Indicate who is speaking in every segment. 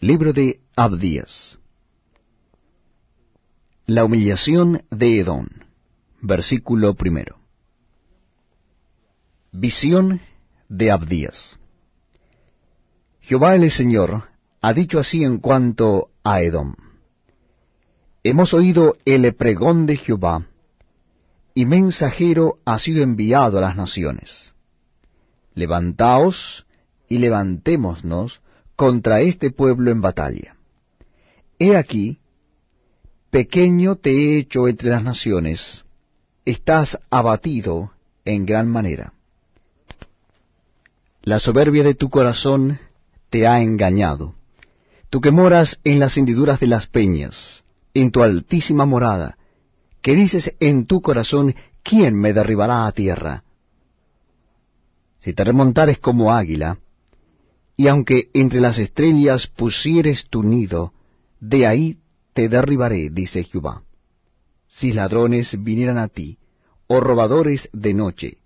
Speaker 1: Libro de Abdías La humillación de Edom Versículo primero Visión de Abdías Jehová el Señor ha dicho así en cuanto a Edom. Hemos oído el pregón de Jehová, y mensajero ha sido enviado a las naciones. Levantaos y levantémonos contra este pueblo en batalla. He aquí, pequeño te he hecho entre las naciones, estás abatido en gran manera. La soberbia de tu corazón te ha engañado. Tú que moras en las hendiduras de las peñas, en tu altísima morada, que dices en tu corazón, ¿quién me derribará a tierra? Si te remontares como águila, y aunque entre las estrellas pusieres tu nido, de ahí te derribaré, dice Jehová. Si ladrones vinieran a ti, o robadores de noche,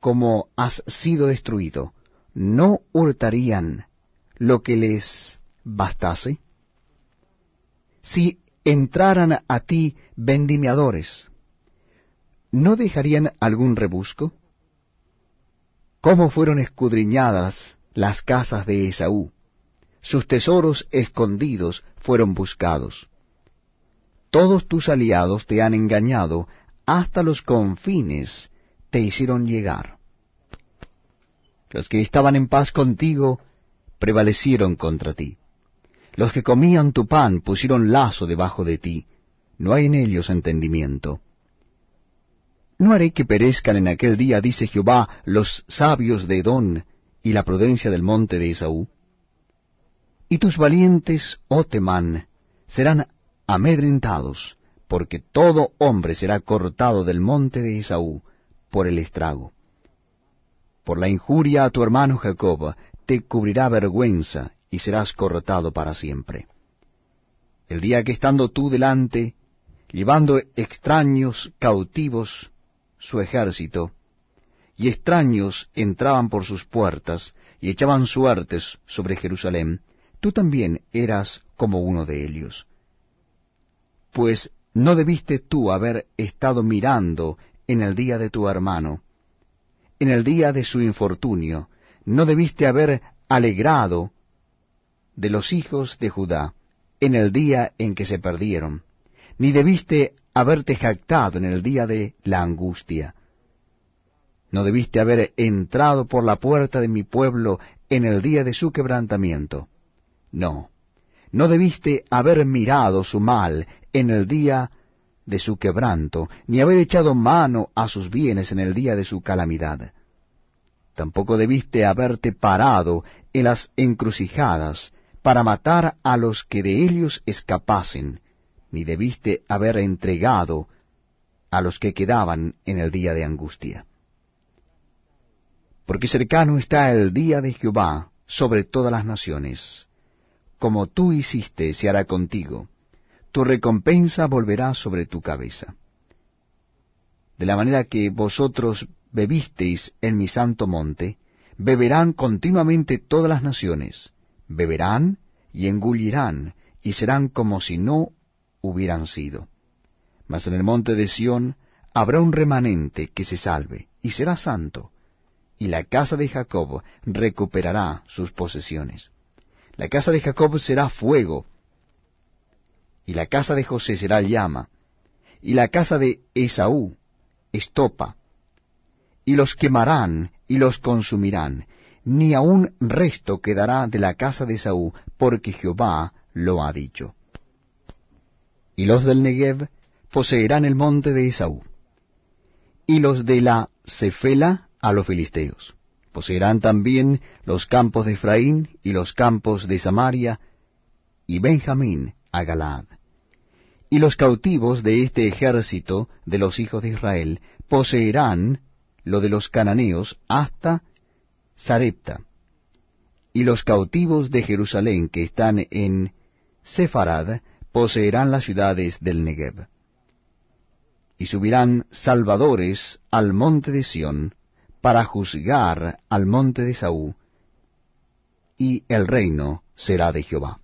Speaker 1: como has sido destruido, ¿no hurtarían lo que les bastase? Si entraran a ti vendimiadores, ¿no dejarían algún rebusco? ¿Cómo fueron escudriñadas las casas de Esaú? Sus tesoros escondidos fueron buscados. Todos tus aliados te han engañado, hasta los confines te hicieron llegar. Los que estaban en paz contigo prevalecieron contra ti. Los que comían tu pan pusieron lazo debajo de ti. No hay en ellos entendimiento. ¿No haré que perezcan en aquel día, dice Jehová, los sabios de Edom y la prudencia del monte de Esaú? Y tus valientes, oh Temán, serán amedrentados, porque todo hombre será cortado del monte de Esaú por el estrago. Por la injuria a tu hermano Jacob te cubrirá vergüenza y serás cortado para siempre. El día que estando tú delante, llevando extraños cautivos su ejército, y extraños entraban por sus puertas y echaban suertes sobre Jerusalén, tú también eras como uno de ellos. Pues no debiste tú haber estado mirando en el día de tu hermano, en el día de su infortunio, no debiste haber alegrado de los hijos de Judá en el día en que se perdieron, ni debiste haberte jactado en el día de la angustia. No debiste haber entrado por la puerta de mi pueblo en el día de su quebrantamiento. No, no debiste haber mirado su mal en el día de su quebranto, ni haber echado mano a sus bienes en el día de su calamidad. Tampoco debiste haberte parado en las encrucijadas para matar a los que de ellos escapasen, ni debiste haber entregado a los que quedaban en el día de angustia. Porque cercano está el día de Jehová sobre todas las naciones. Como tú hiciste se hará contigo tu recompensa volverá sobre tu cabeza. De la manera que vosotros bebisteis en mi santo monte, beberán continuamente todas las naciones, beberán y engullirán, y serán como si no hubieran sido. Mas en el monte de Sión habrá un remanente que se salve, y será santo, y la casa de Jacob recuperará sus posesiones. La casa de Jacob será fuego, y la casa de José será llama, y la casa de Esaú estopa, y los quemarán y los consumirán, ni aun resto quedará de la casa de Esaú, porque Jehová lo ha dicho. Y los del Negev poseerán el monte de Esaú, y los de la Cefela a los filisteos. Poseerán también los campos de Efraín y los campos de Samaria, y Benjamín a Galaad. Y los cautivos de este ejército de los hijos de Israel poseerán lo de los cananeos hasta Sarepta. Y los cautivos de Jerusalén que están en Sefarad poseerán las ciudades del Negev. Y subirán salvadores al monte de Sión para juzgar al monte de Saúl, y el reino será de Jehová.